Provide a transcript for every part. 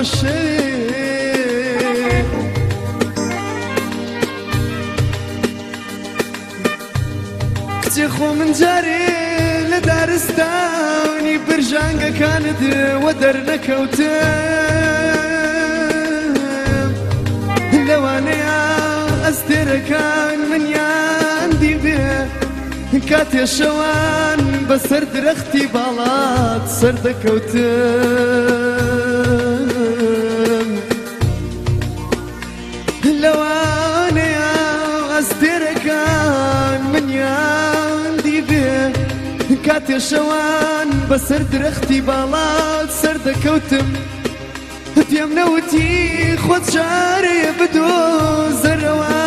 باشه. کچی خو من جاری لە دارستانی برژانگەکانت وە دەرنەکەوتم لەوانەیە ئەستێرەکان منیان دیبێ. کاتێشەوان بەسەر درەختی باڵات سەردەکەوتم کاتێ شەوان بەسەر درەختی باڵات سەر دەکەوتم پێم نەوتی خۆت چارەیە بدۆ زەرەوە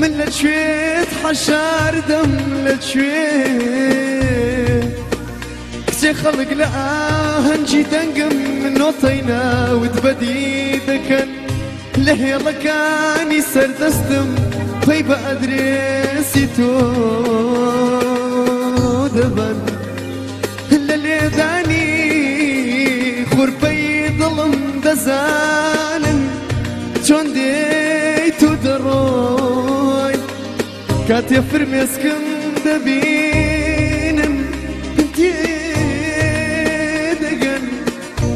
من لەکوێت حەشاردەم لەکوێ کچێ خەڵک لە ئاهەنجی دەنگم نۆتەی ناوت بەدی دەکەن لە هێڵەکانی سەردەستم پێی بە ئەدرێسی تۆ دەبەن لە لێدانی خورپەی دڵم دەزانن چۆن دێیت و دەڕۆی کاتێ فرمێسکم دەبینم تێدەگەن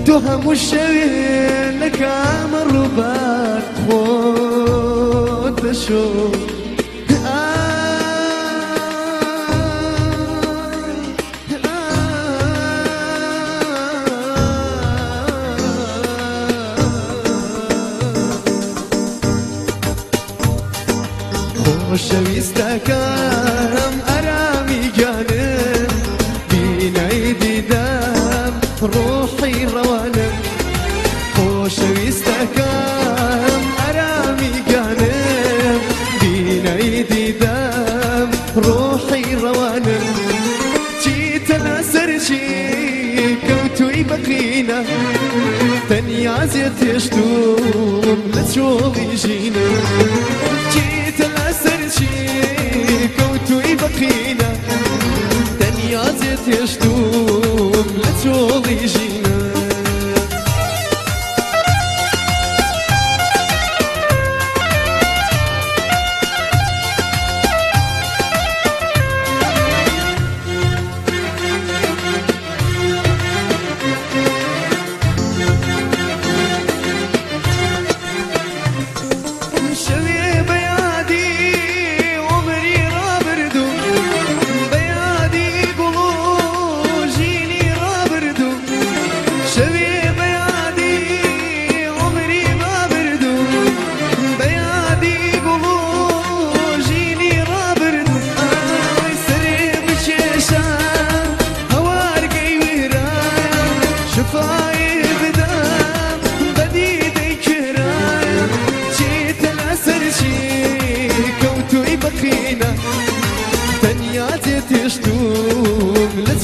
تۆ هەموو شەوێ لە کامە ڕووبات خۆت دەشۆ خۆشەویستەکەم ئەرامی گیانم بینەی دیدەم ڕۆحی ڕەوانم خۆشەویستەکەم ئەرامی گیانم بینەی دیدەم ڕۆحی ڕەوانم چیتە لەسەرچی کەوتوی بەقینە تەنیا زێ تێشتوم لە چۆڵی لەسەرچی تەنیا زێ تێشتوم لە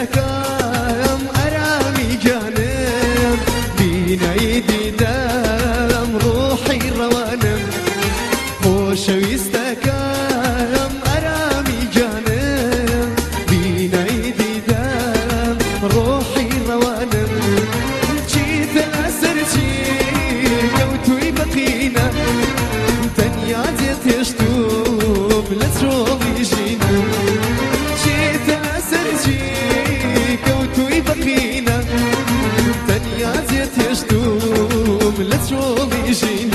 dejar. çok işin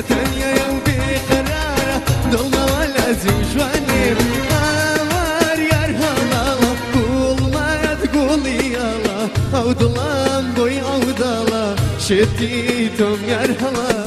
وتنيا يومي قرارة دولة ولا زوجواني أمار يا الله كل ما تقولي الله أو ظلام بوي أو ضلا شتيتهم يا الله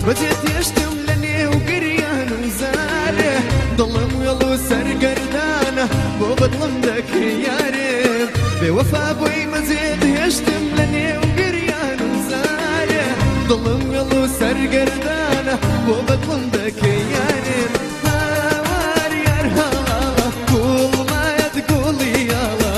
بووی بەجێت هێشتم لە نێو گریان و زارێ دڵم وێڵ و سەرگەردانە بۆ بەدڵم دەکەی یارێ بێوەفا بووی بەجێت هێشتم لە نێو گریان و زارێ دڵم وێڵ و سەرگەردانە بۆ بەدڵم دەکەی یارێ هاوار یار هەڵاڵە گوڵمایەت گوڵیاڵە